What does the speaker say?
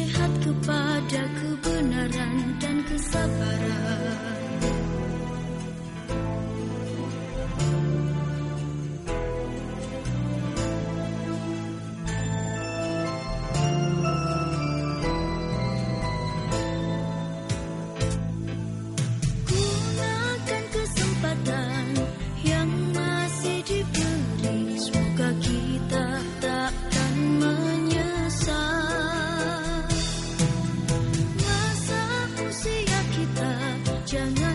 nasihat kepada kebenaran dan kesabaran. Jangan